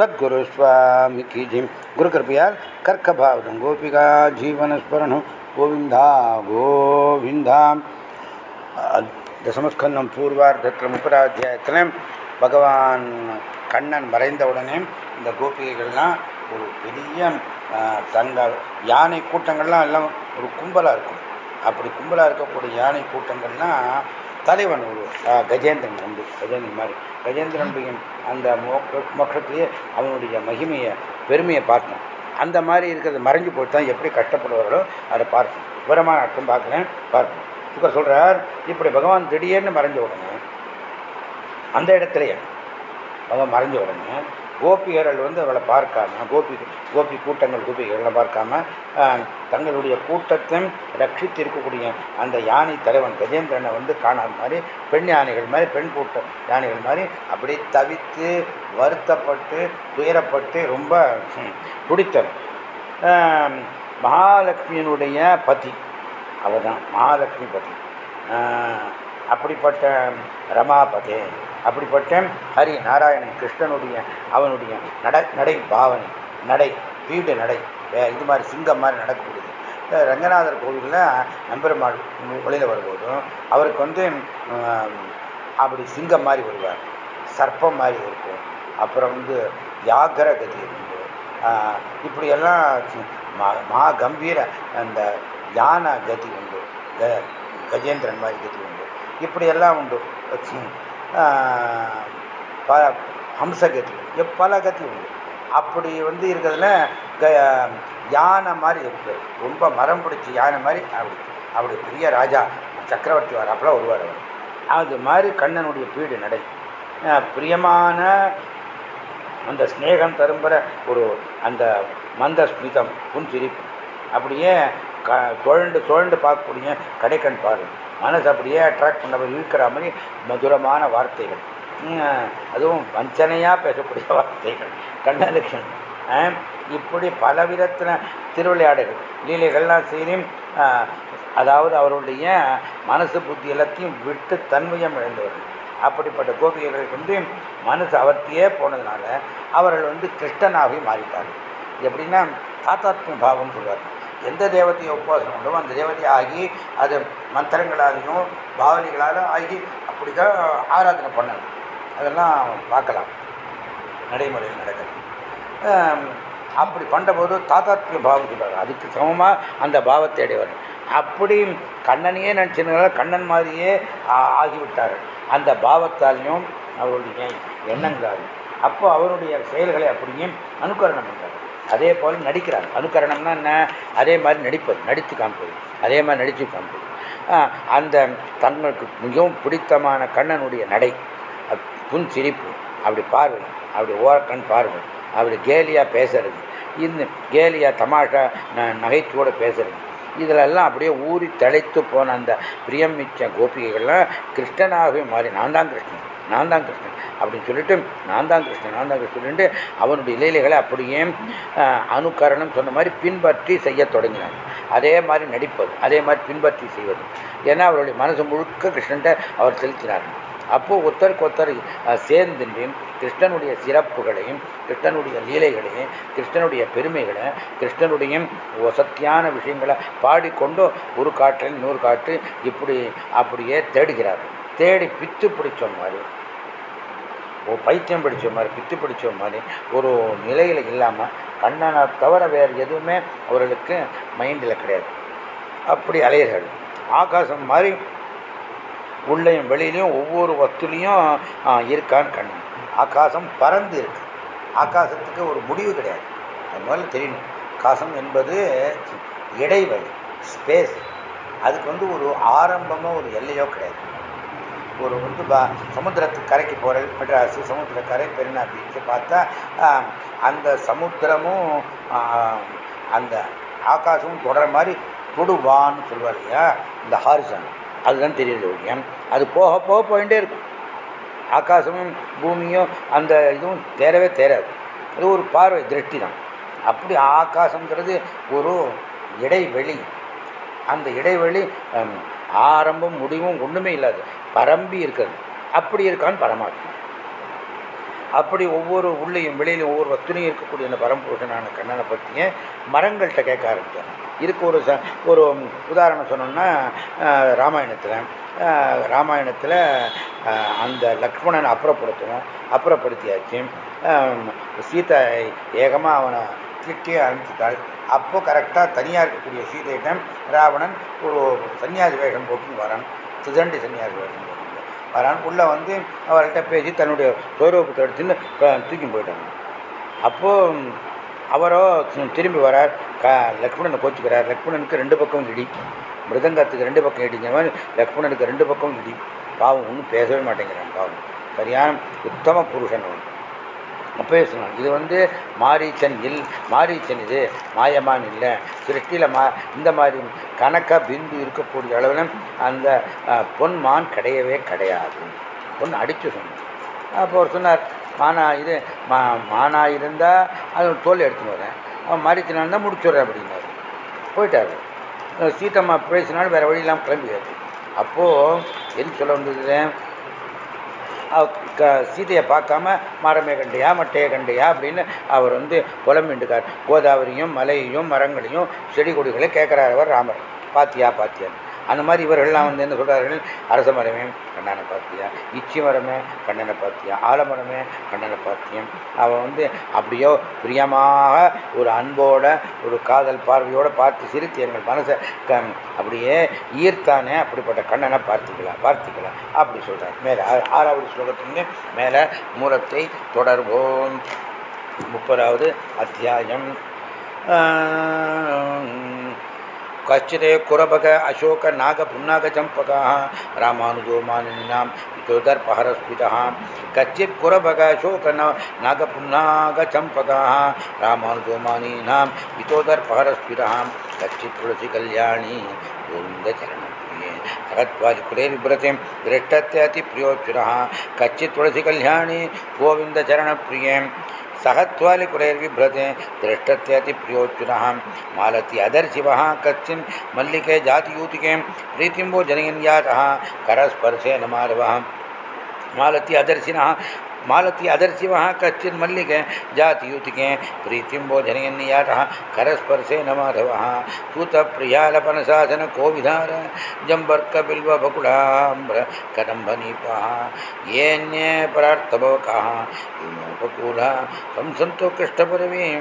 சத்குரு சுவாமி கி ஜெயம் குரு கிருப்பையால் கர்க்க பாவதம் கோபிகா ஜீவனஸ்மரணம் கோவிந்தா கோவிந்தா தசமஸ்கந்தம் பூர்வார்த்தத்தில் முப்பதாத்தியாயத்தில் பகவான் கண்ணன் மறைந்தவுடனே இந்த கோபிகைகள்லாம் ஒரு பெரிய தங்கள் யானை கூட்டங்கள்லாம் எல்லாம் ஒரு கும்பலாக இருக்கும். அப்படி கும்பலாக இருக்கக்கூடிய யானை கூட்டங்கள்லாம் தலைவன் ஒரு கஜேந்திரன் நம்பி கஜேந்திரன் மாதிரி. கஜேந்திரனுடைய அந்த மோட்சத்திலேயே அவனுடைய மகிமையை பெருமையை பார்க்கணும் அந்த மாதிரி இருக்கிறது மறைஞ்சு போட்டு தான் எப்படி கஷ்டப்படுவார்களோ அதை பார்க்கணும் விவரமான அர்த்தம் பார்க்குறேன் பார்க்கணும் சுக்கர் சொல்கிறார் இப்படி பகவான் திடீர்னு மறைஞ்ச உடனே அந்த இடத்துலையே அவன் மறைஞ்ச உடனே கோபிகர்கள் வந்து அவளை பார்க்காம கோபி கோபி கூட்டங்கள் கோபிகர்களை பார்க்காம தங்களுடைய கூட்டத்தையும் ரட்சித்து இருக்கக்கூடிய அந்த யானை தலைவன் கஜேந்திரனை வந்து காணாத மாதிரி பெண் யானைகள் மாதிரி பெண் கூட்ட யானைகள் மாதிரி அப்படி தவித்து வருத்தப்பட்டு துயரப்பட்டு ரொம்ப துடித்தன் மகாலட்சுமியினுடைய பதி. அவள் தான் மகாலட்சுமி பதி. அப்படிப்பட்ட ரமாபதே அப்படிப்பட்ட ஹரி நாராயணன் கிருஷ்ணனுடைய அவனுடைய நட நடை பாவனை நடை வீடு நடை இது மாதிரி சிங்கம் மாதிரி நடக்கக்கூடியது. ரங்கநாதர் கோவிலில் நம்பெருமாள் வெளியில் வரும்போதும் அவருக்கு வந்து அப்படி சிங்கம் மாதிரி வருவார். சர்ப்பம் மாதிரி இருக்கும். அப்புறம் வந்து வியாகர கதி உண்டு இப்படியெல்லாம் மா கம்பீர அந்த யானை கதி உண்டு கஜேந்திரன் மாதிரி கதி உண்டு. இப்படியெல்லாம் உண்டு. ப ஹம்சகதி பல கதி உண்டு. அப்படி வந்து இருக்கிறதுல யானை மாதிரி இருக்கு. ரொம்ப மரம் பிடிச்சி யானை மாதிரி அப்படி அப்படி பெரிய ராஜா சக்கரவர்த்தி வராப்பில் வருவார் அவர். அது மாதிரி கண்ணனுடைய பீடு நடை. பிரியமான அந்த ஸ்னேகம் தரும்புற ஒரு அந்த மந்த ஸ்மிதம் புன்சிரிப்பு. அப்படியே க சுழண்டு சுழண்டு பார்க்கக்கூடிய கடைக்கண் பார்வை மனசு அப்படியே அட்ராக்ட் பண்ண இருக்கிற மாதிரி மதுரமான வார்த்தைகள். அதுவும் வஞ்சனையாக பேசக்கூடிய வார்த்தைகள். கண்ணலட்சணம் இப்படி பல விதத்தில் திருவிளையாடுகள் லீலைகள்லாம் செய்யும் அதாவது அவருடைய மனசு புத்தி எல்லாத்தையும் விட்டு தன்மையம் இழந்தவர்கள். அப்படிப்பட்ட கோபிகைகளுக்கு வந்து மனசு அவர்த்தியே போனதுனால அவர்கள் வந்து கிருஷ்ணனாகவே மாறிட்டார்கள். எப்படின்னா தாத்தாத்ம பாவம் சொல்வார்கள் எந்த தேவத்தையும் உபாசனம் உண்டோ அந்த தேவதை ஆகி அது மந்திரங்களாலையும் பாவனைகளாலும் ஆகி அப்படி தான் ஆராதனை பண்ணணும். அதெல்லாம் பார்க்கலாம். நடைமுறையில் நடக்கிறது. அப்படி பண்ணும்போது தாத்தாத்மிய பாவம் சொல்கிறார் அதுக்கு சமமாக அந்த பாவத்தை அடைவார். அப்படி கண்ணனையே நினச்சினால கண்ணன் மாதிரியே ஆகிவிட்டார்கள் அந்த பாவத்தாலையும் அவருடைய எண்ணங்களாலும். அப்போ அவருடைய செயல்களை அப்படியும் அனுகரணம் பண்ணுறாரு அதே போல் நடிக்கிறாங்க. அனுக்கரணம்னா என்ன? அதே மாதிரி நடிப்பது நடித்து காமிப்பது அதே மாதிரி நடித்து காமிப்பது அந்த தங்களுக்கு மிகவும் பிடித்தமான கண்ணனுடைய நடை. புன் சிரிப்பு. அப்படி பார்வை அப்படி ஓரக்கண் பார்வை. அப்படி கேலியாக பேசுறது. இந்த கேலியாக தமாஷா நகைச்சோடு பேசுறது. இதிலெல்லாம் அப்படியே ஊறி தழைத்து போன அந்த பிரியமிச்ச கோபிகைகள்லாம் கிருஷ்ணனாகவே மாறி. நான் தான் கிருஷ்ணன். நான் தான் கிருஷ்ணன். அப்படின்னு சொல்லிட்டு நான் தான் கிருஷ்ணன் நான் தான் சொல்லிட்டு அவனுடைய லீலைகளை அப்படியே அனுகரணம் சொன்ன மாதிரி பின்பற்றி செய்ய தொடங்கினார் அதே மாதிரி நடிப்பது அதே மாதிரி பின்பற்றி செய்வது. ஏன்னா அவருடைய மனசு முழுக்க கிருஷ்ணன்ட்ட அவர் செலுத்தினார். அப்போது ஒருத்தருக்கு ஒருத்தர் சேர்ந்து கிருஷ்ணனுடைய சிறப்புகளையும் கிருஷ்ணனுடைய லீலைகளையும் கிருஷ்ணனுடைய பெருமைகளை கிருஷ்ணனுடைய வசத்தியான விஷயங்களை பாடிக்கொண்டு ஒரு காற்றில் நூறு காற்று இப்படி அப்படியே தேடுகிறார்கள் தேடி பித்து பிடிச்ச மாதிரி பைத்தியம் பிடிச்ச மாதிரி பித்து பிடிச்ச மாதிரி ஒரு நிலையில் இல்லாமல் கண்ணனை தவிர வேறு எதுவுமே அவர்களுக்கு மைண்டில் கிடையாது. அப்படி அலையர்கள் ஆகாசம் மாதிரி உள்ளையும் வெளியிலையும் ஒவ்வொரு வஸ்துலையும் இருக்கான்னு கண்ணன். ஆகாசம் பறந்து இருக்கு. ஆகாசத்துக்கு ஒரு முடிவு கிடையாது. அது முதல்ல தெரியணும். ஆகாசம் என்பது இடைவெளி ஸ்பேஸ் அதுக்கு வந்து ஒரு ஆரம்பமோ ஒரு எல்லையோ கிடையாது. ஒரு வந்து பா கரைக்கு போகிற மெட்ராஸு சமுத்திர கரை பெருனா பீச்சு பார்த்தா அந்த சமுத்திரமும் அந்த ஆகாசமும் தொடர மாதிரி தொடுவான்னு சொல்லுவார் இல்லையா? இந்த ஹாரிசன். அதுதான் தெரியுது ஒழியம் அது போக போக போயிட்டே இருக்கும். ஆகாசமும் பூமியும் அந்த இதுவும் தேரவே தேராது. அது ஒரு பார்வை திருஷ்டி தான். அப்படி ஆகாசங்கிறது ஒரு இடைவெளி. அந்த இடைவெளி ஆரம்பம் முடிவும் ஒன்றுமே இல்லாது. பரம்பி இருக்கிறது. அப்படி இருக்கான்னு பரமாத்மா. அப்படி ஒவ்வொரு உள்ளேயும் வெளியிலும் ஒவ்வொரு வஸ்துலையும் இருக்கக்கூடிய அந்த பரம்புருஷனான கண்ணனை பற்றிய மரங்கள்கிட்ட கேட்க ஆரம்பித்தேன் இதுக்கு ஒரு ச ஒரு உதாரணம் சொன்னோம்னா ராமாயணத்தில் ராமாயணத்தில் அந்த லக்ஷ்மணனை அப்புறப்படுத்தணும் அப்புறப்படுத்தியாச்சு. சீத்தை ஏகமாக அவனை கிட்டே அனுப்பிச்சிட்டாள் அப்போ கரெக்டாக தனியாக இருக்கக்கூடிய சீதையிடம் ராவணன் ஒரு சன்னியாசி வேஷம் போட்டு வரான். சுதண்டி சன்னியாசி வேஷம் போட்டு வரான். உள்ளே வந்து அவர்கிட்ட பேசி தன்னுடைய சுவரூபத்தை எடுத்துன்னு தூக்கி போயிட்டாங்க. அப்போது அவரோ திரும்பி வரார். க லக்ஷ்மணனை கோச்சிக்கிறார். லக்ஷ்மணனுக்கு ரெண்டு பக்கம் இடி. மிருதங்கத்துக்கு ரெண்டு பக்கம் இடிங்க லக்ஷ்மணனுக்கு ரெண்டு பக்கம் இடி. பாவம் ஒன்றும் பேசவே மாட்டேங்கிறான் பாவம். சரியான உத்தம புருஷன் அவன். அப்பவே சொன்னான் இது வந்து மாரீச்சன் இல் மாரீச்சன் இது மாயமான் இல்லை. சிருஷ்டியில் மா இந்த மாதிரி கணக்க பிந்து இருக்கக்கூடிய அளவில் அந்த பொன் மான் கிடையவே கிடையாது. பொன் அடித்து சொன்னேன் அப்போ அவர் சொன்னார் மானா இது மா மானா இருந்தால் அது தோல் எடுத்துன்னு வரேன். அவன் மாரீச்சனாக இருந்தால் முடிச்சுடுறேன் அப்படின்னாரு. போயிட்டாரு. சீத்தம்மா பேசினாலும் வேறு வழி இல்லாமல் அப்போது எதுக்கு சொல்ல வந்தது? க சீதையை பார்க்காம மரமே கண்டையா மட்டையை கண்டையா அப்படின்னு அவர் வந்து புலம்பிண்டுக்கார் கோதாவரியும் மலையையும் மரங்களையும் செடி கொடிகளை கேட்குறாரு அவர் ராமர். பாத்தியா பாத்தியான்னு. அந்த மாதிரி இவர்கள்லாம் வந்து என்ன சொல்கிறார்கள் அரச மரமே கண்ணனை பார்த்தியா இச்சி மரமே கண்ணனை பார்த்தியா ஆலமரமே கண்ணனை பாத்தியம். அவன் வந்து அப்படியோ பிரியமாக ஒரு அன்போட ஒரு காதல் பார்வையோடு பார்த்து சிரித்து எங்கள் மனசை அப்படியே ஈர்த்தானே அப்படிப்பட்ட கண்ணனை பார்த்துக்கலாம் பார்த்துக்கலாம் அப்படி சொல்கிறார் மேலே ஆறாவது ஸ்லோகத்துக்கு மேலே மூலத்தை தொடர்வோம். முப்பதாவது அத்தியாயம். कश्चिदे कुरबग, अशोक, नाग पुन्नाग चम्पकाः रामानुजो मानिनां पितुर्दर्पहरस्फुटः कच्चित् कुरबग, अशोक नाग पुन्नाग चम्पकाः रामानुजो मानिनां पितोदर्पहरस्फुटः कच्चित् तुलसी कल्याणी गोविन्दचरणं भगत्वादि कुलेर्विभ्रतिं दृष्टत्याति प्रियोक्षुरः कच्चित् तुलसी कल्याणी गोविन्दचरणप्रिये सहत्वालिकुरैर्विभ्रते दृष्टत्यतिप्रियोच्युनः मालति अदर्शिवः कच्चिन् मल्लिके जातियूतिके प्रीतिं वो जनयन् यातः करस्पर्शेन माधवः। मालती अदर्शिनः मालती अदर्शिवः कश्चिन् मल्लिके जातियुतिके प्रीतिं बोधनयन्नियातः करस्पर्शे न माधवः सूतप्रियालपनसाधन कोविधार जम्बर्कबिल्वबकुलाम्र कदम्बनीपः येऽन्ये परार्थभवकाः विमोपकूला संसन्तो कृष्णपरवीं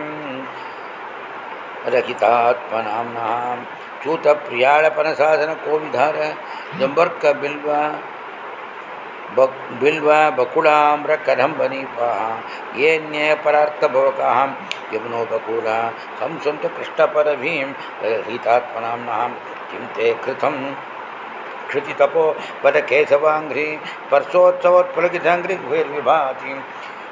रहितात्मनाम्नः च्यूतप्रियाळपनसाधन कोविधार ಬಕ್ ಬಿಲ್ವ ಬಕುಳಾಮ್ರ ಕದಂಬನೀಪಾ ಏನ್ಯೇ ಪರಾರ್ಥಭವಕಹಂ ಯಮುನೋಪಕೂಲ ಸಂಸಂತ ಕೃಷ್ಣಪರಭೀಂ ರಹಿತಾತ್ಮನಾಂನಹಂ किं ते कृतं क्षितितपो वद केशवाङ्घ्रि पर्शोत्सवोत्फुलकिताङ्घ्रिगुहेर्विभाति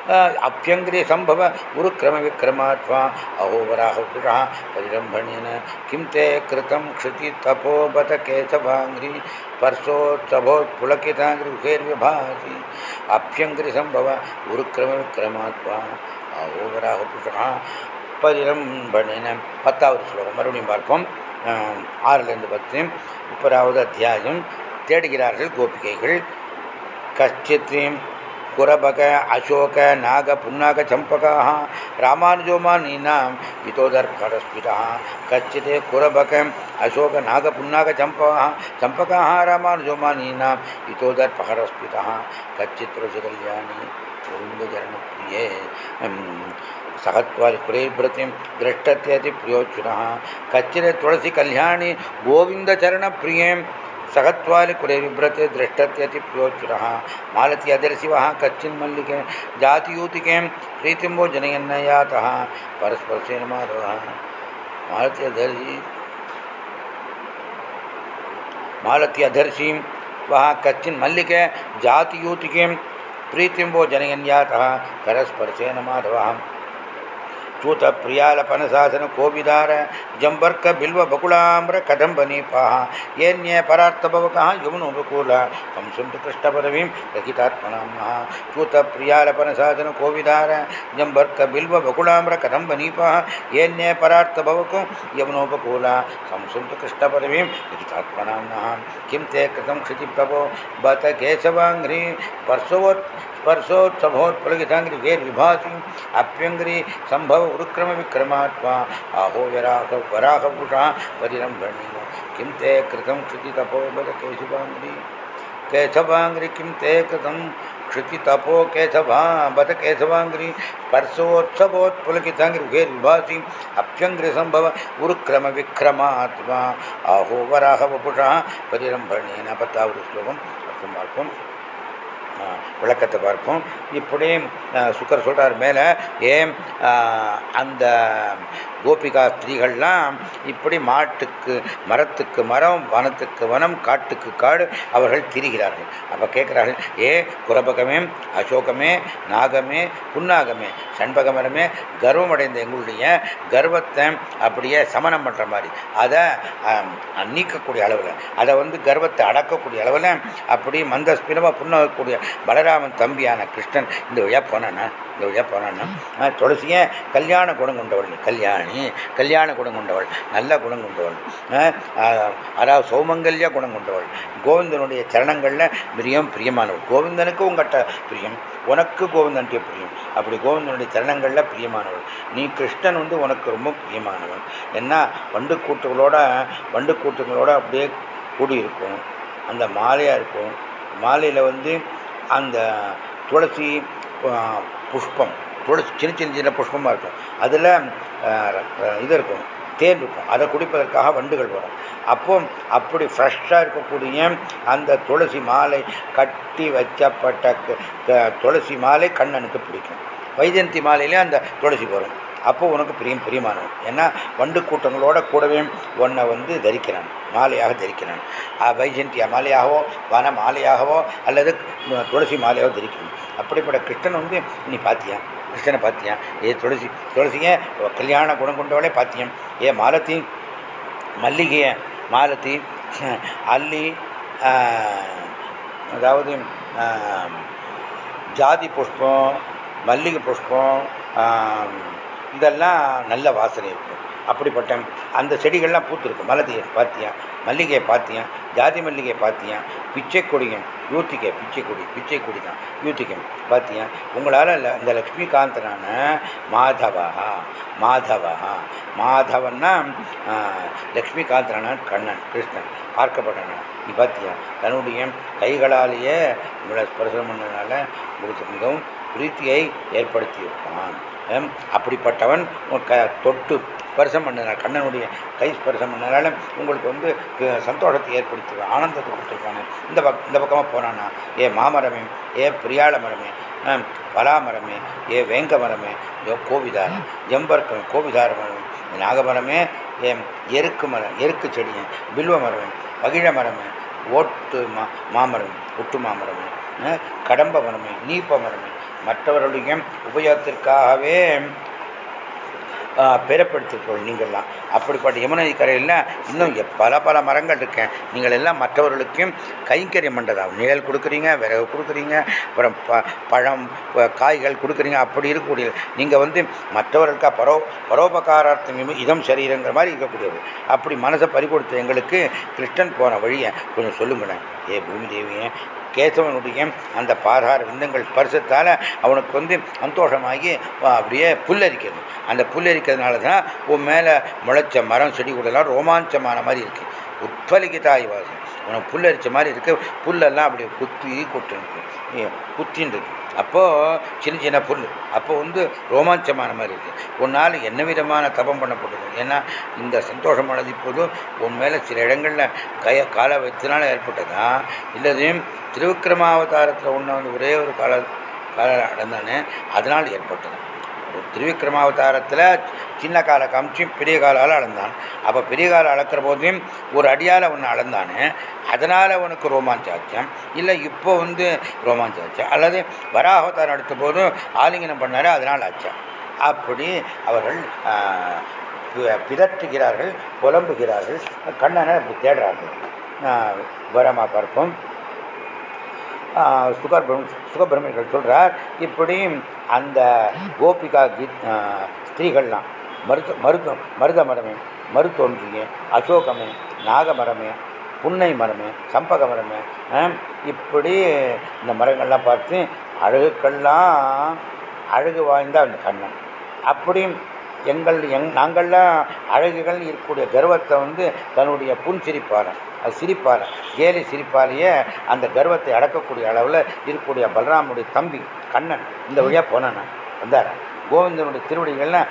स्पर्शोत्सवोत्फुलकिताङ्घ्रिर्विभाति अभ्यङ्ग्रे सम्भव गुरुक्रमविक्रमात्वा अहोवराहुषः परिरम्भणेन किं ते कृतं क्षितितपो बत केशवाङ्घ्रि स्पर्शोत्सभोत्पुलकिताङ्घ्रिर्विभाति अभ्यङ्ग्रिसम्भव गुरुक्रमविक्रमात्वा अहोवराहुषः பரிரம்பணின பத்தாவது ஸ்லோகம் மறுபடியும் பார்ப்போம் ஆறிலிருந்து பத்து முப்பதாவது அத்தியாயம் தேடுகிறார்கள் கோபிகைகள் கஷ்டித்ரீம் कुरबक अशोक नाग पुन्नाग चंपकाः रामानुजोमानीनाम् इतोदर्भरस्फुटः कच्चित् कुरबक अशोक नाग पुन्नाग चंपकाः चंपकाः रामानुजोमानीनाम् इतोदर्भरस्फुटः कच्चित् तुलसीकल्याणी गोविन्दचरणप्रिये सहत्वालिकुरेभृतिं दृष्टत्यति प्रियोच्युनः कच्चित् तुलसी कल्याणी गोविन्दचरणप्रिये सगत्वालिकुलैर्बिभ्रते दृष्टत्यतिप्रियोच्युरः मालत्यदर्शिवः कच्चिन्मल्लिके जातियूतिकें प्रीतिम्बो जनयन्नयातः। परस्परसेन माधवः मालत्यधर्षि मालत्यधर्षिं वः कच्चिन्मल्लिके जातियूतिकें प्रीतिम्बो जनयन्यातः। करस्पर्शेन माधवः ಚೂತ ಪ್ರಿಯಾಲಪನ ಸಾಧನ ಕೋಬಿದಾರ ಜಂಬರ್ಕ ಬಿಲ್ವ ಬಕುಳಾಮ್ರ ಕದಂಬನೀಪಾಹ ಏನ್ಯೇ ಪರಾರ್ಥಭವಕಃ ಯಮುನುಪಕೂಲ ಹಂಸಂ ಕೃಷ್ಣ ಪದವೀಂ ರಚಿತಾತ್ಮನಾಮಃ ಚೂತ ಪ್ರಿಯಾಲಪನ ಸಾಧನ ಕೋವಿದಾರ ಜಂಬರ್ಕ ಬಿಲ್ವ ಬಕುಳಾಮ್ರ ಕದಂಬನೀಪಾಹ ಏನ್ಯೇ ಪರಾರ್ಥಭವಕು ಯಮುನೋಪಕೂಲ ಹಂಸಂ ಕೃಷ್ಣ ಪದವೀಂ ರಚಿತಾತ್ಮನಾಮಃ किं ते कृतं क्षितिप्रभो बत केशवाङ्घ्रि परशोत् स्पर्शोत्सभोत्पुलगिताङ्ग्रि वेर्विभासि अप्यङ्ग्रि सम्भव उरुक्रमविक्रमात्मा आहोय राघव वराहपुषा परिरम्भणीय किं ते कृतं क्षुतितपोबल केशुभाङ्ग्रि केशवाङ्ग्रि, किं ते कृतं क्षुतितपो केशवा बत केशवाङ्ग्रि। पर्शोत्सवोत्पुलकिताङ्ग्रि वेर्विभासि अप्यङ्ग्रिसम्भव उरुक्रमविक्रमात्मा आहो वराहवपुषः परिरम्भणीय नापत्तावृ श्लोकम् अर्थं वाक्यं விளக்கத்தை பார்ப்போம். இப்படி சுக்கர் சொல்கிறார் மேலே ஏன் அந்த கோபிகா ஸ்திரீகள்லாம் இப்படி மாட்டுக்கு மரத்துக்கு மரம் வனத்துக்கு வனம் காட்டுக்கு காடு அவர்கள் திரிகிறார்கள். அப்போ கேட்குறார்கள் ஏ குரபகமே அசோகமே நாகமே புன்னாகமே சண்பகமரமே கர்வம் அடைந்த எங்களுடைய கர்வத்தை அப்படியே சமனம் பண்ணுற மாதிரி. அதை நீக்கக்கூடிய அளவில் அதை வந்து கர்வத்தை அடக்கக்கூடிய அளவில் அப்படி மந்தஸ்பிரமாக புண்ணகக்கூடிய பலராமன் தம்பியான கிருஷ்ணன் இந்த வழியாக போனானா இந்த வழியாக போனான்னா துளசியே கல்யாண குணம் கொண்டவள் கல்யாணி கல்யாண குணம் கொண்டவள் நல்ல குணம் கொண்டவள் அதாவது சௌமங்கல்ய குணம் கொண்டவள். கோவிந்தனுடைய சரணங்களில் பிரியம் பிரியமானவள். கோவிந்தனுக்கு உங்கள்கிட்ட பிரியம் உனக்கு கோவிந்தன்ட்டே பிரியம். அப்படி கோவிந்தனுடைய சரணங்களில் பிரியமானவள். நீ கிருஷ்ணன் வந்து உனக்கு ரொம்ப பிரியமானவன். ஏன்னா வண்டு கூட்டுகளோட வண்டு கூட்டுகளோட அப்படியே கூடியிருக்கும். அந்த மாலையாக இருக்கும். மாலையில் வந்து அந்த துளசி புஷ்பம். துளசி சின்ன சின்ன சின்ன புஷ்பமாக இருக்கும். அதில் இது இருக்கும். தேன் இருக்கும். அதை குடிப்பதற்காக வண்டுகள் வரும் அப்போ அப்படி ஃப்ரெஷ்ஷாக இருக்கக்கூடிய அந்த துளசி மாலை கட்டி வச்சப்பட்ட துளசி மாலை கண்ணனுக்கு பிடிக்கும். வைஜந்தி மாலையிலே அந்த துளசி வரும் அப்போ உனக்கு பிரியம் பிரியமானவன் ஏன்னா வண்டு கூட்டங்களோட கூடவே உன்னை வந்து தரிக்கிறான். மாலையாக தரிக்கிறான். வைஜந்தியா மாலையாகவோ வன மாலையாகவோ அல்லது துளசி மாலையாகவோ தரிக்கணும். அப்படிப்பட்ட கிருஷ்ணன் வந்து நீ பாத்தியா? கிருஷ்ணனை பார்த்தியா ஏ துளசி துளசியை கல்யாண குணம் கொண்டவளே பாத்தியம் ஏ மாலத்தி மல்லிகைய மாலத்தி அல்லி அதாவது ஜாதி புஷ்பம் மல்லிகை புஷ்பம் இதெல்லாம் நல்ல வாசனை இருக்கும் அப்படிப்பட்ட அந்த செடிகள்லாம் பூத்துருக்கும் மலதியை பார்த்தியா? மல்லிகையை பார்த்தியா? ஜாதி மல்லிகை பார்த்தியா? பிச்சை கொடிங்க யூத்திகை பிச்சை கொடி பிச்சை கொடி தான். யூத்திகம் பார்த்தியா? உங்களால் இந்த லக்ஷ்மிகாந்தனான மாதவா மாதவா மாதவன்னா லக்ஷ்மிகாந்தனான கண்ணன் கிருஷ்ணன் பார்க்கப்பட்டன நீ பார்த்தியா? தன்னுடைய கைகளாலேயே உங்களை ஸ்பர்சனம் பண்ணதுனால உங்களுக்கு மிகவும் பிரீத்தியை ஏற்படுத்தியிருப்பான். அப்படிப்பட்டவன் க தொட்டு ஸ்பர்சம் பண்ணினார் கண்ணனுடைய கை ஸ்பர்சம் பண்ணனால உங்களுக்கு வந்து சந்தோஷத்தை ஏற்படுத்துவேன் ஆனந்தத்தை கொடுத்துருப்பானு இந்த பக் இந்த பக்கமாக போனானா ஏ மாமரமே ஏ பிரியாள மரமே பலாமரமே ஏ வேங்க மரமே ஏ கோவிதாரம் ஜம்பர்க்கம் கோவிதார மரம் நாகமரமே ஏ எருக்கு மரம் எருக்கு செடியன் பில்வ மரமே பகிழ மரமே ஓட்டு மா மாமரம் ஒட்டு மாமரமே கடம்ப மரமே நீப்ப மரமே மற்றவர்களுடைய உபயோகத்திற்காகவே பெறப்படுத்திக்கொள் நீங்கள்லாம். அப்படிப்பட்ட யமுனை கரையில் இன்னும் பல பல மரங்கள் இருக்கேன் நீங்கள் எல்லாம் மற்றவர்களுக்கும் கைங்கரியம் பண்ணுறதாகும் நிழல் கொடுக்குறீங்க விறகு கொடுக்குறீங்க அப்புறம் ப பழம் காய்கள் கொடுக்குறீங்க அப்படி இருக்கக்கூடிய நீங்கள் வந்து மற்றவர்களுக்காக பரோ பரோபகாரார்த்தம் இதம் சரீரங்கிற மாதிரி இருக்கக்கூடியது. அப்படி மனசை பறி கொடுத்த எங்களுக்கு கிருஷ்ணன் போன வழியை கொஞ்சம் சொல்லுங்களேன். ஏ பூமி தேவியை கேசவனுடைய அந்த பாதார விந்தங்கள் ஸ்பர்சத்தால் அவனுக்கு வந்து சந்தோஷமாகி அப்படியே புல்லரிக்கிறது. அந்த புல்லரிக்கிறதுனால தான் உன் மேலே முளைச்ச மரம் செடி கூடலாம் ரோமாஞ்சமான மாதிரி இருக்குது உட்பலிக்கிதாய் வாசம் உனக்கு புல்லரிச்ச மாதிரி இருக்குது புல்லெல்லாம் அப்படியே குத்தி கொட்டு குத்தின்னு இருக்கு அப்போது சின்ன சின்ன புல். அப்போ வந்து ரோமாஞ்சமான மாதிரி இருக்குது உன்னால் என்ன விதமான தபம் பண்ணப்பட்டது ஏன்னா இந்த சந்தோஷமானது இப்போதும் உன் மேலே சில இடங்களில் கய கால வைத்தினால ஏற்பட்டதா? இல்லது திருவிக்கிரமாவதாரத்தில் ஒன்று வந்து ஒரே ஒரு கால கால நடந்தானே அதனால் ஏற்பட்டது? திருவிக்ரமாவதாரத்தில் சின்ன காலை காமிச்சு பெரிய காலால் அளந்தான். அப்போ பெரிய காலை அளக்கிற போதையும் ஒரு அடியால் ஒன்று அளந்தானு அதனால் உனக்கு ரோமாஞ்சாச்சம் இல்லை இப்போ வந்து ரோமாஞ்சாச்சா அல்லது வராகவதாரம் எடுத்த போதும் ஆலிங்கனம் பண்ணார் அதனால் ஆச்சா அப்படி அவர்கள் பிதற்றுகிறார்கள் புலம்புகிறார்கள் கண்ணனை அப்படி தேடுறார்கள். வரமா பார்ப்போம். சுகர் சுகபிரமணிகள் சொல்கிறார் இப்படி அந்த கோபிகா கீத் ஸ்திரீகள்லாம் மருத்து மருத்து மருத மரமே மருத்தோன்றியே அசோகமே நாகமரமே புன்னை மரமே சம்பக மரமே இப்படி இந்த மரங்கள்லாம் பார்த்து அழகுக்கெல்லாம் அழகு வாய்ந்த அந்த கண்ணன். அப்படியும் எங்கள் எங் நாங்கள்லாம் அழகுகள் இருக்கக்கூடிய கர்வத்தை வந்து தன்னுடைய புன்சிரிப்பாரன் அது சிரிப்பால் கேலி சிரிப்பாலேயே அந்த கர்வத்தை அடக்கக்கூடிய அளவில் இருக்கக்கூடிய பலராமனுடைய தம்பி கண்ணன் இந்த வழியாக போனேன் நான். வந்தார். கோவிந்தனுடைய திருவடிகள்லாம்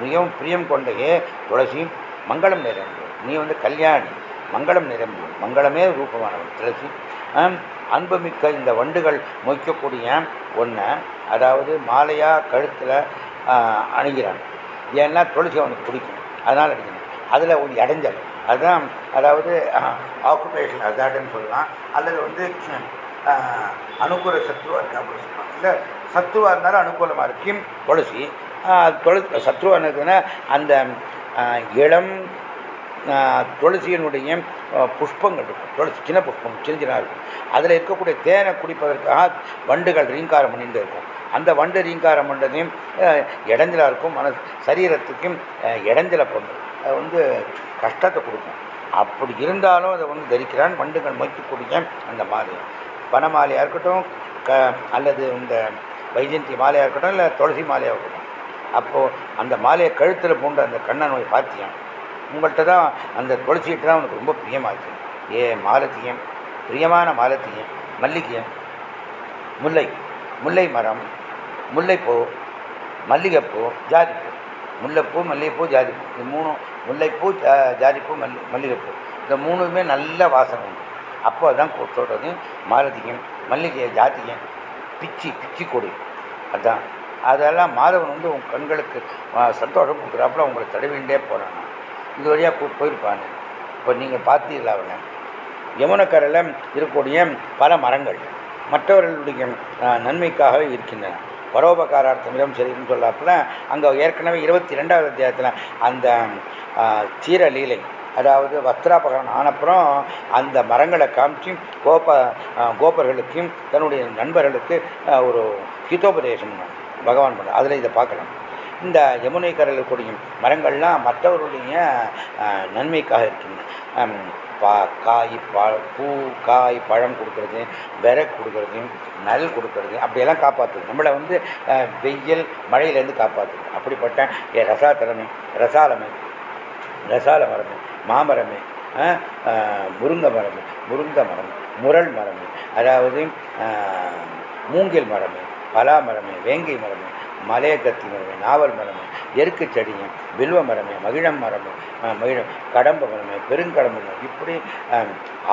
மிகவும் பிரியம் கொண்டையே துளசி மங்களம் நிறைந்தது நீ வந்து கல்யாணி மங்களம் நிரம்பியது மங்களமே ரூபமானவன் துளசி அன்புமிக்க இந்த வண்டுகள் மொய்க்கக்கூடிய ஒன்றை அதாவது மாலையாக கழுத்தில் அணுகிறான். ஏன்னா துளசி அவனுக்கு பிடிக்கும். அதனால் அடிக்கணும் அதில் ஒரு இடைஞ்சல் அதுதான் அதாவது ஆக்குபேஷன் அசார்டுன்னு சொல்லலாம். அல்லது வந்து அனுகூல சத்ருவா இருக்கு அப்படின்னு சொல்லலாம். இல்லை சத்ருவா இருந்தாலும் அனுகூலமாக இருக்கும் துளசி. துளசி சத்ருவா இருக்குதுன்னா அந்த இளம் துளசியினுடைய புஷ்பங்கள் இருக்கும். துளசி சின்ன புஷ்பம் சின்ன சின்ன இருக்கும். அதில் இருக்கக்கூடிய தேனை குடிப்பதற்காக வண்டுகள் ரீங்காரம் பண்ணிட்டு இருக்கும். அந்த வண்டு ரீங்காரம் பண்ணுறதையும் இடைஞ்சலாக இருக்கும். மன சரீரத்துக்கும் இடைஞ்சலை பண்ணும் அது வந்து கஷ்டத்தை கொடுக்கும். அப்படி இருந்தாலும் அதை வந்து தரிக்கிறான் வண்டுகள் மொய்க்கக்கூடிய அந்த மாலை வனமாலையாக இருக்கட்டும் க அல்லது இந்த வைஜந்தி மாலையாக இருக்கட்டும் இல்லை துளசி மாலையாக இருக்கட்டும். அப்போது அந்த மாலையை கழுத்தில் பூண்ட அந்த கண்ணன் போய் பார்த்தியான் உங்கள்கிட்ட தான் அந்த துளசிகிட்ட தான் உனக்கு ரொம்ப பிரியமாச்சு. ஏ மாலத்தியம் பிரியமான மாலத்தியம் மல்லிகையம் முல்லை முல்லை மரம் முல்லைப்பூ மல்லிகைப்பூ ஜாதிப்பூ. முல்லைப்பூ மல்லிகைப்பூ ஜாதிப்பூ இது மூணும் முல்லைப்பூ ஜா- ஜாதிப்பூ மல்லி மல்லிகைப்பூ. இந்த மூணுமே நல்ல வாசனை உண்டு. அப்போ தான் சொல்கிறது சொல்றது மல்லிகை ஜாதிகம் பிச்சி பிச்சி கொடி. அதான். அதெல்லாம் மாதவன் வந்து உன் கண்களுக்கு சந்தோஷம் கொடுக்குறாப்புல உங்களை தடவிண்டே போகிறான் இது வழியாக கூ போயிருப்பாங்க இப்போ நீங்கள் பார்த்தீங்களா அவனை? யமுனக்கரையில் இருக்கக்கூடிய பல மரங்கள். மற்றவர்களுடைய நன்மைக்காகவே இருக்கின்றன. பரோபகாரார்த்தமிடம் சரின்னு சொல்லாப்புல அங்கே ஏற்கனவே இருபத்தி ரெண்டாவது அத்தியாயத்தில் அந்த ஆ, சீரலீலை அதாவது வஸ்திராபகரன் ஆனப்புறம் அந்த மரங்களை காமிச்சும் கோப கோபர்களுக்கும் தன்னுடைய நண்பர்களுக்கு ஒரு ஹிதோபதேசம் பகவான் பண்ண அதில் இதை பார்க்கலாம். இந்த யமுனை கரையில் கூடிய மரங்கள்லாம் மற்றவருடைய நன்மைக்காக இருக்கின்றன. பா காய் பா பூ காய் பழம் கொடுக்கறது விரை கொடுக்கறது நெல் கொடுக்கறது அப்படியெல்லாம் காப்பாற்றுது நம்மளை வந்து வெயில் மழையிலேருந்து காப்பாற்றுது அப்படிப்பட்ட ஏ ரசாத்தலமே ரசாலமே ரசால மரமே மாமரமே முருங்கை மரம் முருங்கை மரமே முருங்க மரம் முரள் மரமே அதாவது மூங்கில் மரமே பலா மரமே வேங்கை மரமே மலையகத்தி மரமே நாவல் மரமே எருக்கு செடியும் வில்வ மரமே மகிழம் மரமே மகிழம் கடம்ப மரமே பெருங்கடம்பு மரம் இப்படி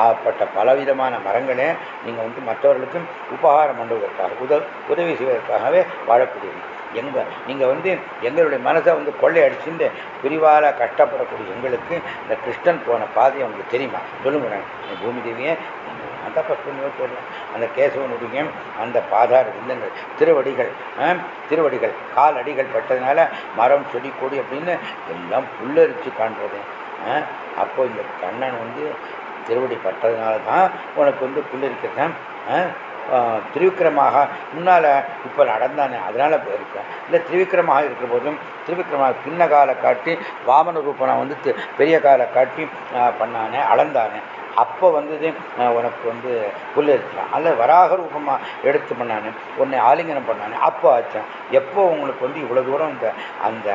ஆப்பட்ட பலவிதமான மரங்களே நீங்கள் வந்து மற்றவர்களுக்கும் உபகாரம் பண்ணுவதற்காக உத உதவி செய்வதற்காகவே வாழக்கூடியது எங்கள் நீங்கள் வந்து எங்களுடைய மனசை வந்து கொள்ளையடிச்சுட்டு பிரிவால் கஷ்டப்படக்கூடிய எங்களுக்கு இந்த கிருஷ்ணன் போன பாதை உங்களுக்கு தெரியுமா? சொல்லுங்க பூமி தேவியை அந்த பக்கம் சொல்லலாம் அந்த கேசவனுடைய அந்த பாதார விந்தங்கள் திருவடிகள் ஆ, திருவடிகள் கால் அடிகள் பட்டதுனால மரம் செடி கொடி அப்படின்னு எல்லாம் புல்லரிச்சு காண்றது. ஆ, அப்போ இந்த கண்ணன் வந்து திருவடி பட்டதுனால தான் உனக்கு வந்து புல்லரிக்கிறேன் திருவிக்கிரமாக முன்னால் இப்போ நடந்தானே அதனால் இருக்கேன் இல்லை திருவிக்கிரமாக இருக்கிற போதும் திருவிக்கிரமாக சின்ன காலை காட்டி வாமன ரூபனை வந்து பெரிய காலை காட்டி பண்ணானே அளந்தானே. அப்போ வந்தது ஆ, உனக்கு வந்து புல்லரிச்சான் அல்ல வராக ரூபமாக எடுத்து பண்ணானே உன்னை ஆலிங்கனம் பண்ணானே அப்போ ஆச்சான் எப்போ உங்களுக்கு வந்து இவ்வளோ தூரம் இந்த அந்த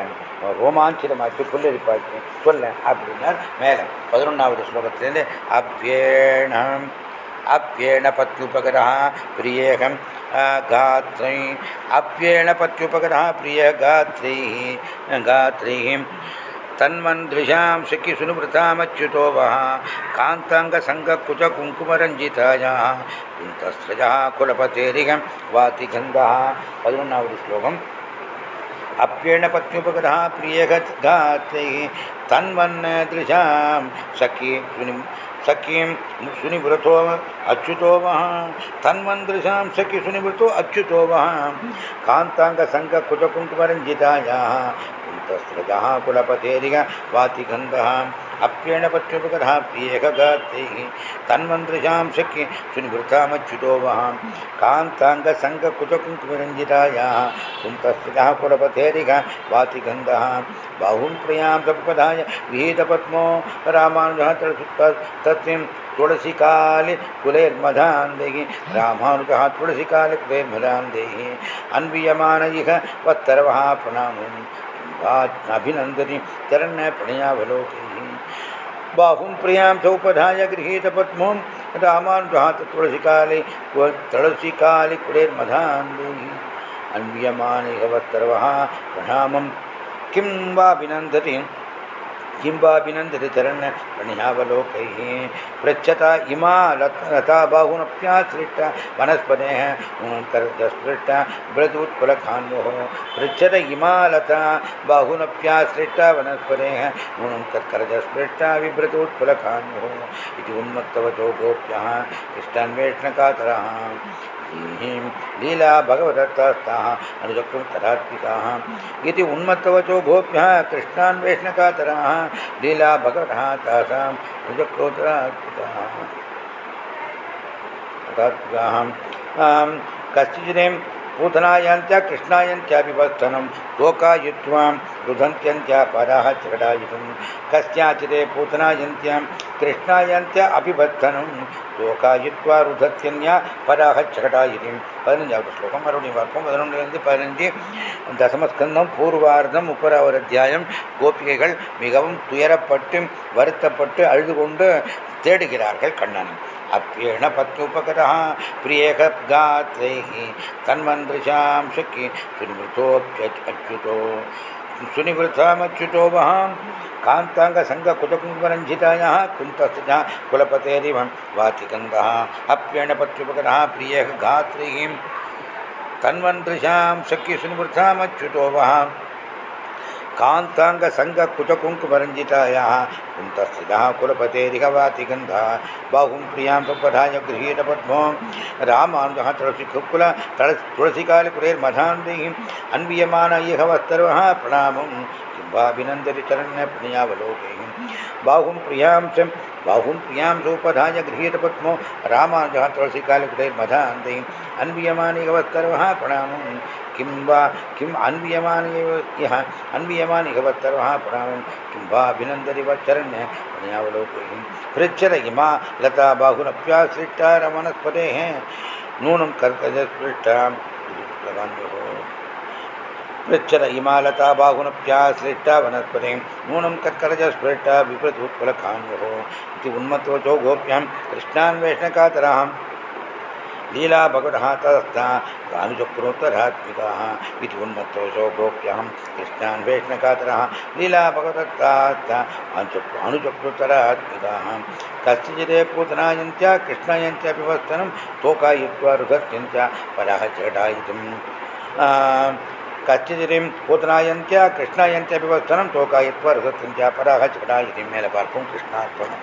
ரோமாஞ்சிதமாச்சு புல்லரிப்பாச்சு சொல்ல அப்படின்னா மேலே பதினொன்றாவது ஸ்லோகத்திலேருந்து அப்யேணம் अप्येण पत्युपगरः प्रियेहं गात्रै अप्येण पत्युपगरः प्रियगात्रैः गात्रैः तन्मन्धृषां सुखिसुनुवृतामच्युतो वः कान्ताङ्गसङ्गकुचकुङ्कुमरञ्जितायाः, कुन्तस्रजः कुलपतेरिहं वाति गन्धः पदुनावति श्लोकम्। अप्येण पत्युपगतः प्रियघात्रैः तन्वन्नदृशां सखी सुनि सखीं सुनिवृतो अच्युतो वः तन्वन्दृशां सखी सुनिवृतो अच्युतो वः कान्ताङ्गसङ्गकुचकुङ्कुमरञ्जितायाः कुन्तस्रजः कुलपतेरिग वातिगन्धः। अप्येण प्रियकगात्रैः। तन्मन्त्रिशां शक्य सुनिवृतामच्युतो वहाँ कान्ताङ्गसङ्गकुचकुङ्कुमरञ्जितायाः कुन्तस्थितः कुलपथेरिग वातिगन्धः। बाहुं प्रियाँ सपदाय विहितपद्मो रामानुजः तत्त्वं तुलसीकाले देहि रामानुजः अन्वीयमान इह वत्तरवः प्रणामम्। अभिनंदनी अभिनन्दति चरणप्रणयावलोकैः बाहुं प्रियाँ चौपधाय गृहीतपद्मों रामानुजहात काले तुलसीकालि कुलेर्मधान्वयि अन्वीयमानैरवत्तर्वः प्रणामं। किं वा विनन्दति प्रणयावलोकैः पृच्छता इमा लता बाहुनप्याश्लिष्टा वनस्पतेः करदस्पृष्टा मृदुत्कुलखान्वोः पृच्छत इमा लता बाहुनप्याश्लिष्टा वनस्पतेः करदस्पृष्टा विभृतोत्कुलखान्वोः उन्मत्तवचो गोप्यः इष्टान्वेषणकातरः लीला भगवदत्तास्ताः अनुचक्रुतरात्मिकाः इति उन्मत्तवचो गोप्यः कृष्णान्वेषणकातराः लीला भगवतः तासाम् कश्चिदें பூதனாயந்தியா கிருஷ்ணாயந்தியாபிவர்த்தனம். லோகாயுத்வாம் ருதந்தியந்தியா பராக திரடாயுதம் கஸ்யாச்சிதே பூதனாயந்தியாம் கிருஷ்ணாயந்தியா அபிவர்த்தனம். லோகாயுத்வா ருதத்தியன்யா பராக சகடாயுதம் பதினஞ்சாவது ஸ்லோகம். மறுபடியும் பார்ப்போம். பதினொன்றுலேருந்து பதினஞ்சு. தசமஸ்கந்தம் பூர்வார்த்தம் முப்பதாவது அத்தியாயம். கோபிகைகள் மிகவும் துயரப்பட்டு வருத்தப்பட்டு அழுது கொண்டு தேடுகிறார்கள் கண்ணன். अप्येणपत्युपगतः प्रियेकगात्रैः तन्मन्दृशां सुखि सुनिवृतोऽप्यच्युतो सुनिवृतामच्युतो वहाँ कान्ताङ्गसङ्गकुतकुङ्कुमरञ्जितायाः कुन्तस्तजः कुलपतेरिव वातिकन्दः प्रिय प्रियेकगात्रैः तन्वन्तृशां शक्य सुनिवृतामच्युतो वहाँ ಕಾಂತಾಂಗ ಸಂಘ ಕುಚಕುಂಕುಮರಂಜಿತಾಯಾ ಕುಂತಸ್ಥಿತಃ ಕುಲಪತೇರಿಹವಾತಿಗಂಧ ಬಾಹುಂ ಪ್ರಿಯಾಂ ಸಂಪಧಾಯ ಗೃಹೀತ ಪದ್ಮೋ ರಾಮಾನುಜಃ ತುಳಸಿಖುಕ್ಕುಲ ತಳ ತುಳಸಿಕಾಲಿಪುರೇರ್ಮಧಾಂದೇಹಿ ಅನ್ವೀಯಮಾನ ಇಹವಸ್ತರ್ವಃ ಪ್ರಣಾಮಂ ಕಿಂಬಾಭಿನಂದತಿ ಚರಣ್ಯ ಪ್ರಣಯಾವಲೋಕೈಹಿಂ ಬಾಹುಂ ಪ್ರಿಯಾಂ ಚ ಬಾಹುಂ ಪ್ರಿಯಾಂ ಸೋಪಧಾಯ ಗೃಹೀತ ಪದ್ಮೋ ರಾಮಾನುಜಃ ತುಳಸಿಕಾಲಿಪುರೇರ್ಮಧಾಂದೇಹಿ ಅನ್ವೀಯಮಾನ ಇಹವಸ್ತರ್ವಃ ಪ್ರಣಾಮಂ किं वा किम् अन्वियमानेव यः अन्वियमानिह वत्तरवः प्रणामं किं वा अभिनन्दरिवच्चरण्यः प्रणयावलोकैः हृच्छर इमा लता बाहुरप्याश्रिष्टा रमणस्पतेः नूनं कर्तजस्पृष्टां पृच्छर इमालता बाहुनप्या श्रेष्ठा वनस्पति नूनं कत्करज स्पृष्टा इति गोप्यां कृष्णान्वेषणकातराम् लीला भगवतः तस्ता अनुचक्रोत्तरात्मिकाः इति उन्मत्तोषो गोप्यहं कृष्णान्वेषणकातरः लीला भगवदत्तास्ता अनुचक्रोत्तरात्मिकाः कस्यचिदे पूतनायन्त्या कृष्णायन्त्यापिवस्थनं तोकायित्वा रुधत्यञ्च पराः चटायितुं கச்சிதிரிம் பூத்தனாயந்தியா கிருஷ்ணாயந்தியா விவஸ்தனம் தோக்காயித்வா ரசத்தியா பராக சகடாயிதி மேலே பார்ப்போம் கிருஷ்ணார்ப்பணம்